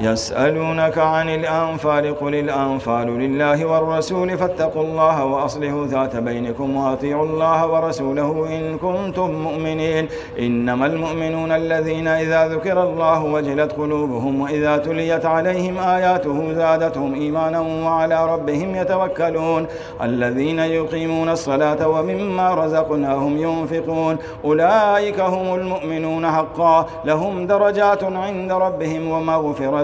يسألونك عن الأنفال قل الأنفال لله والرسول فاتقوا الله وأصلحوا ذات بينكم وأطيعوا الله ورسوله إن كنتم مؤمنين. إنما المؤمنون الذين إذا ذكر الله وجلت قلوبهم وإذا تليت عليهم آياته زادتهم إيمانا وعلى ربهم يتوكلون. الذين يقيمون الصلاة ومما رزقناهم ينفقون. أولئك هم المؤمنون حقا. لهم درجات عند ربهم ومغفرة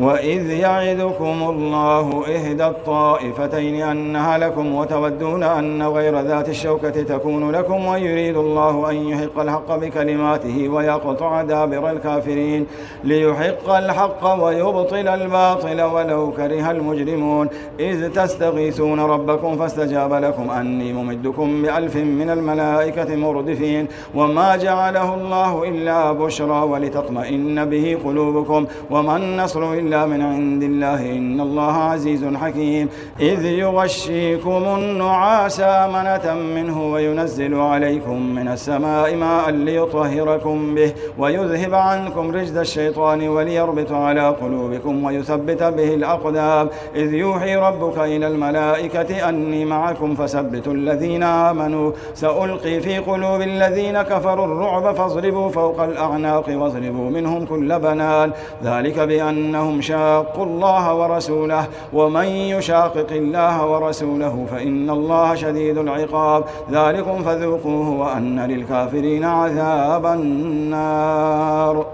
وإذ يعدكم الله إحدى الطائفتين أنها لكم وتودون أن غير ذات الشوكة تكون لكم ويريد الله أن يحق الحق بكلماته ويقطع دابر الكافرين ليحق الحق ويبطل الباطل ولو كره المجرمون إذ تستغيثون ربكم فاستجاب لكم أني ممدكم بألف من الملائكة مردفين وما جعله الله إلا بشرى ولتطمئن به قلوبكم وما النصر إلا من عند الله إن الله عزيز حكيم. إذ يغشيكم النعاس أمنة منه وينزل عليكم من السماء ماء ليطهركم به ويذهب عنكم رجز الشيطان وليربط على قلوبكم ويثبت به الأقدام. إذ يوحي ربك إلى الملائكة أني معكم فثبتوا الذين آمنوا. سألقي في قلوب الذين كفروا الرعب فاضربوا فوق الأعناق واضربوا منهم كل بنان. ذلك بأنهم أنهم شاقوا الله ورسوله ومن يشاقق الله ورسوله فإن الله شديد العقاب ذلكم فذوقوه وأن للكافرين عذاب النار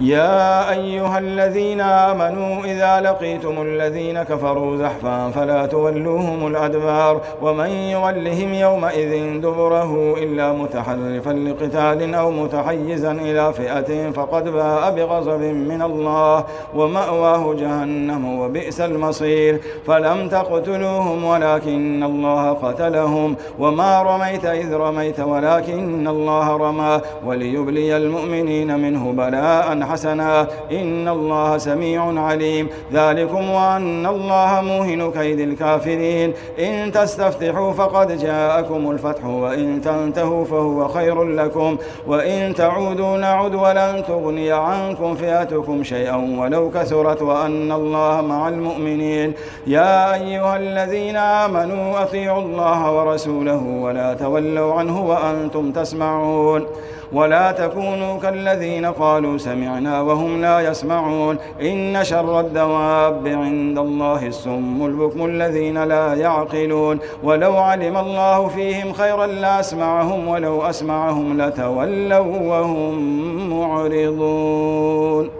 يا أيها الذين آمنوا إذا لقيتم الذين كفروا زحفا فلا تولوهم الأدبار ومن يولهم يومئذ دبره إلا متحرفا لقتال أو متحيزا إلى فئة فقد باء بغضب من الله ومأواه جهنم وبئس المصير فلم تقتلوهم ولكن الله قتلهم وما رميت إذ رميت ولكن الله رمى وليبلي المؤمنين منه بلاء حسنا إن الله سميع عليم. ذلكم وأن الله موهن كيد الكافرين. إن تستفتحوا فقد جاءكم الفتح وإن تنتهوا فهو خير لكم. وإن تعودوا نعد ولن تغني عنكم فئتكم شيئا ولو كثرت وأن الله مع المؤمنين. يا أيها الذين آمنوا أطيعوا الله ورسوله ولا تولوا عنه وأنتم تسمعون. ولا تكونوا كالذين قالوا سمعنا وهم لا يسمعون. إن شر الدواب عند الله السم البكم الذين لا يعقلون. ولو علم الله فيهم خيرا لأسمعهم ولو أسمعهم لتولوا وهم معرضون.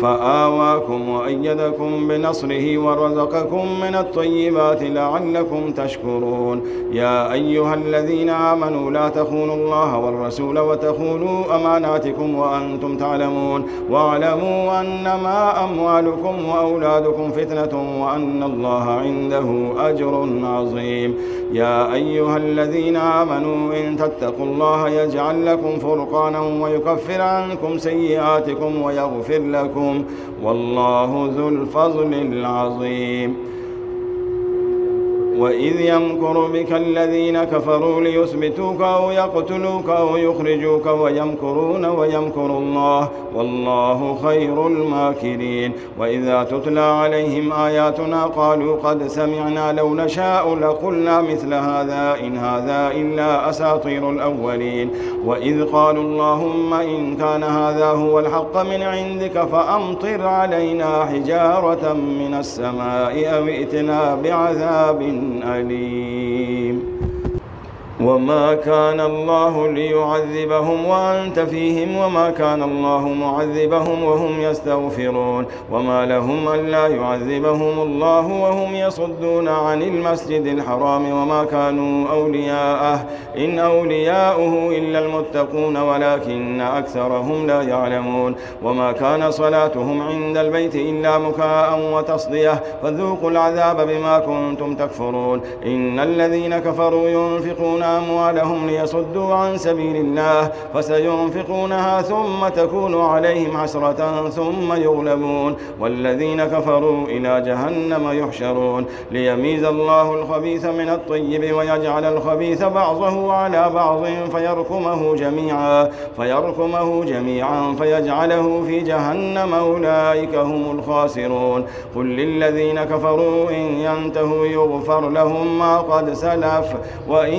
فآواكم وأيدكم بنصره ورزقكم من الطيبات لعلكم تشكرون. يا أيها الذين آمنوا لا تخونوا الله والرسول وتخونوا أماناتكم وأنتم تعلمون. واعلموا أنما أموالكم وأولادكم فتنة وأن الله عنده أجر عظيم. يا أيها الذين آمنوا إن تتقوا الله يجعل لكم فرقانا ويكفر عنكم سيئاتكم ويغفر لكم والله ذو الفضل العظيم. وإذ يمكر بك الذين كفروا ليثبتوك أو يقتلوك أو يخرجوك ويمكرون ويمكر الله والله خير الماكرين وإذا تتلى عليهم آياتنا قالوا قد سمعنا لو نشاء لقلنا مثل هذا إن هذا إلا أساطير الأولين وإذ قالوا اللهم إن كان هذا هو الحق من عندك فأمطر علينا حجارة من السماء أو ائتنا بعذاب أليم؟ وما كان الله ليعذبهم وأنت فيهم وما كان الله معذبهم وهم يستغفرون وما لهم ألا يعذبهم الله وهم يصدون عن المسجد الحرام وما كانوا أولياءه إن أولياؤه إلا المتقون ولكن أكثرهم لا يعلمون وما كان صلاتهم عند البيت إلا مكاء وتصدية فذوقوا العذاب بما كنتم تكفرون إن الذين كفروا ينفقون أموالهم ليصدوا عن سبيل الله فسينفقونها ثم تكون عليهم حسرة ثم يغلبون والذين كفروا إلى جهنم يحشرون ليميز الله الخبيث من الطيب ويجعل الخبيث بعضه على بعض فيركمه جميعا فيركمه جميعا فيجعله في جهنم أولئك هم الخاسرون قل للذين كفروا إن ينتهوا يغفر لهم ما قد سلف وإن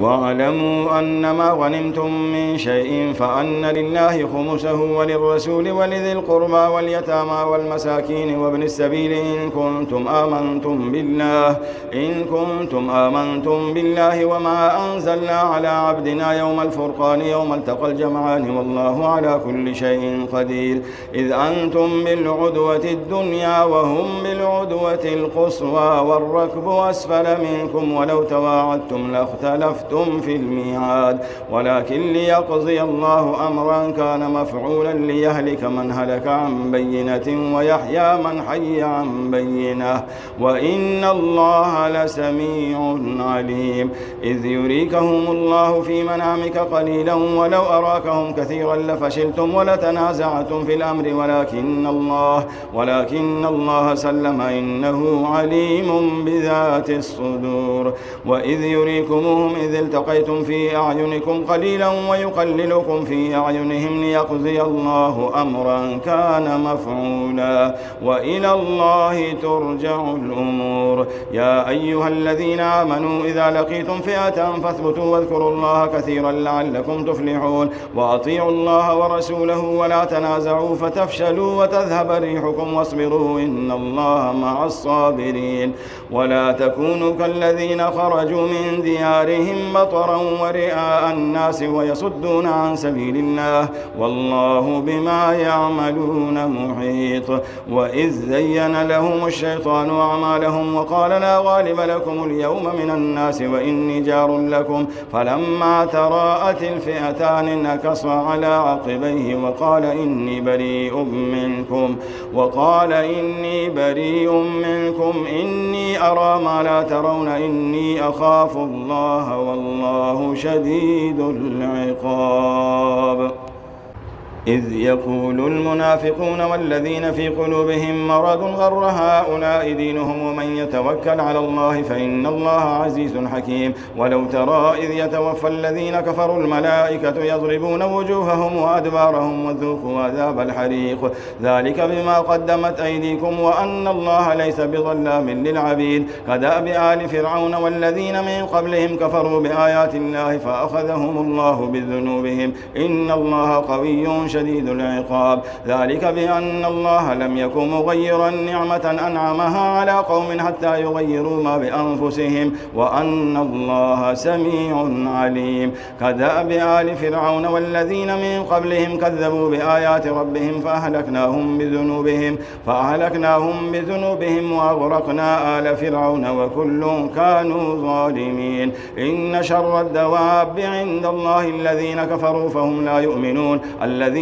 واعلموا أنما غنمتم من شيء فأن لله خمسه وللرسول ولذي القربى واليتامى والمساكين وابن السبيل إن كنتم آمنتم بالله إن كنتم آمنتم بالله وما أنزلنا على عبدنا يوم الفرقان يوم التقى الجمعان والله على كل شيء قدير. إذ أنتم بالعدوة الدنيا وهم بالعدوة القصوى والركب أسفل منكم ولو تواعدتم لأختلفتم اختلفتم في الميعاد ولكن ليقضي الله أمرا كان مفعولا ليهلك من هلك عن بينة ويحيى من حي عن بينة. وإن الله لسميع عليم. إذ يريكهم الله في منامك قليلا ولو أراكهم كثيرا لفشلتم ولتنازعتم في الأمر ولكن الله ولكن الله سلم إنه عليم بذات الصدور. وإذ يريكمهم إذ إذ التقيتم في أعينكم قليلا ويقللكم في أعينهم ليقضي الله أمرا كان مفعولا وإلى الله ترجع الأمور. يا أيها الذين آمنوا إذا لقيتم فئة فاثبتوا واذكروا الله كثيرا لعلكم تفلحون وأطيعوا الله ورسوله ولا تنازعوا فتفشلوا وتذهب ريحكم واصبروا إن الله مع الصابرين. ولا تكونوا كالذين خرجوا من ديارهم مطرا ورئاء الناس ويصدون عن سبيل الله والله بما يعملون محيط وإذ زين لهم الشيطان أعمالهم وقال لا غالب لكم اليوم من الناس وإني جار لكم فلما تراءت الفئتان نكص على عقبيه وقال إني بريء منكم وقال إني بريء منكم إني أرى ما لا ترون إني أخاف الله والله شديد العقاب. إذ يقول المنافقون والذين في قلوبهم مرض غر هؤلاء دينهم ومن يتوكل على الله فإن الله عزيز حكيم. ولو ترى إذ يتوفى الذين كفروا الملائكة يضربون وجوههم وأدبارهم وذوقوا عذاب الحريق. ذلك بما قدمت أيديكم وأن الله ليس بظلام للعبيد. كدأب آل فرعون والذين من قبلهم كفروا بآيات الله فأخذهم الله بذنوبهم. إن الله قوي شديد العقاب. ذلك بأن الله لم يكن مغيرا نعمة أنعمها على قوم حتى يغيروا ما بأنفسهم وأن الله سميع عليم. كذاب آل فرعون والذين من قبلهم كذبوا بآيات ربهم فأهلكناهم بذنوبهم فأهلكناهم بذنوبهم وأغرقنا آل فرعون وكل كانوا ظالمين. إن شر الدواب عند الله الذين كفروا فهم لا يؤمنون. الذين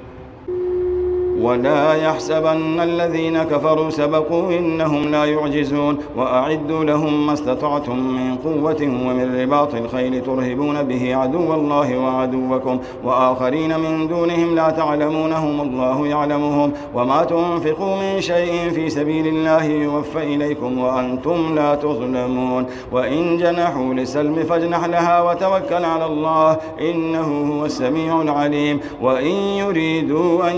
ولا يحسبن الذين كفروا سبقوا إنهم لا يعجزون وأعدوا لهم ما استطعتم من قوة ومن رباط الخيل ترهبون به عدو الله وعدوكم وآخرين من دونهم لا تعلمونهم الله يعلمهم وما تنفقوا من شيء في سبيل الله يوفى إليكم وأنتم لا تظلمون وإن جنحوا لسلم فاجنح لها وتوكل على الله إنه هو السميع العليم وإن يريدوا أن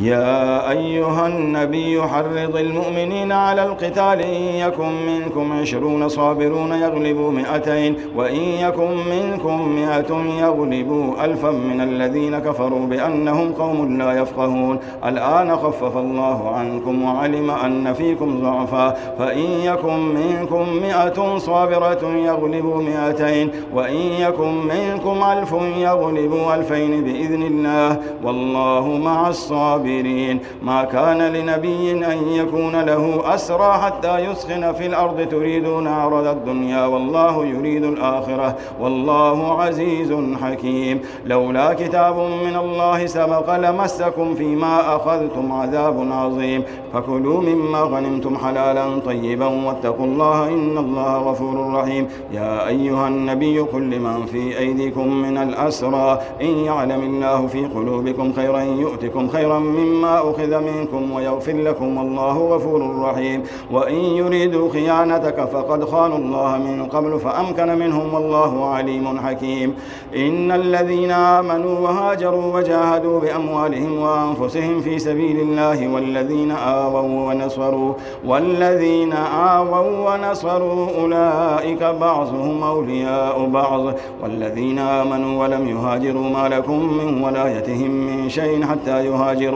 يا أيها النبي حرض المؤمنين على القتال إن يكن منكم عشرون صابرون يغلبوا مئتين وإن يكن منكم مئة يغلبوا ألفا من الذين كفروا بأنهم قوم لا يفقهون. الآن خفف الله عنكم وعلم أن فيكم ضعفا. فإن يكن منكم مئة صابرة يغلبوا مئتين وإن يكن منكم ألف يغلبوا ألفين بإذن الله. والله مع الصابرين. الصابرين. ما كان لنبي أن يكون له أسرى حتى يسخن في الأرض تريدون عرض الدنيا والله يريد الآخرة. والله عزيز حكيم. لولا كتاب من الله سبق لمسكم فيما أخذتم عذاب عظيم. فكلوا مما غنمتم حلالا طيبا واتقوا الله إن الله غفور رحيم. يا أيها النبي قل لمن في أيديكم من الأسرى. إن يعلم الله في قلوبكم خيرا يؤتكم خيرا مما أخذ منكم ويغفر لكم والله غفور رحيم. وإن يريدوا خيانتك فقد خانوا الله من قبل فأمكن منهم والله عليم حكيم. إن الذين آمنوا وهاجروا وجاهدوا بأموالهم وأنفسهم في سبيل الله والذين آووا ونصروا والذين آووا ونصروا أولئك بعضهم أولياء بعض. والذين آمنوا ولم يهاجروا ما لكم من ولايتهم من شيء حتى يهاجروا.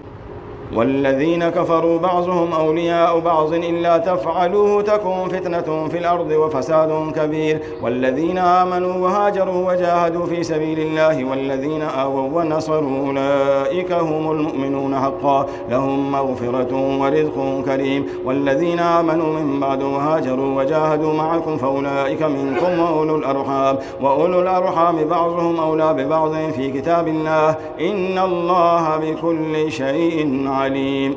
والذين كفروا بعضهم أولياء بعض إلا تفعلوه تكون فتنة في الأرض وفساد كبير. والذين آمنوا وهاجروا وجاهدوا في سبيل الله والذين آووا ونصروا أولئك هم المؤمنون حقا. لهم مغفرة ورزق كريم. والذين آمنوا من بعد وهاجروا وجاهدوا معكم فأولئك منكم وأولو الأرحام. وأولو الأرحام بعضهم أولى ببعض في كتاب الله. إن الله بكل شيء عليم عليم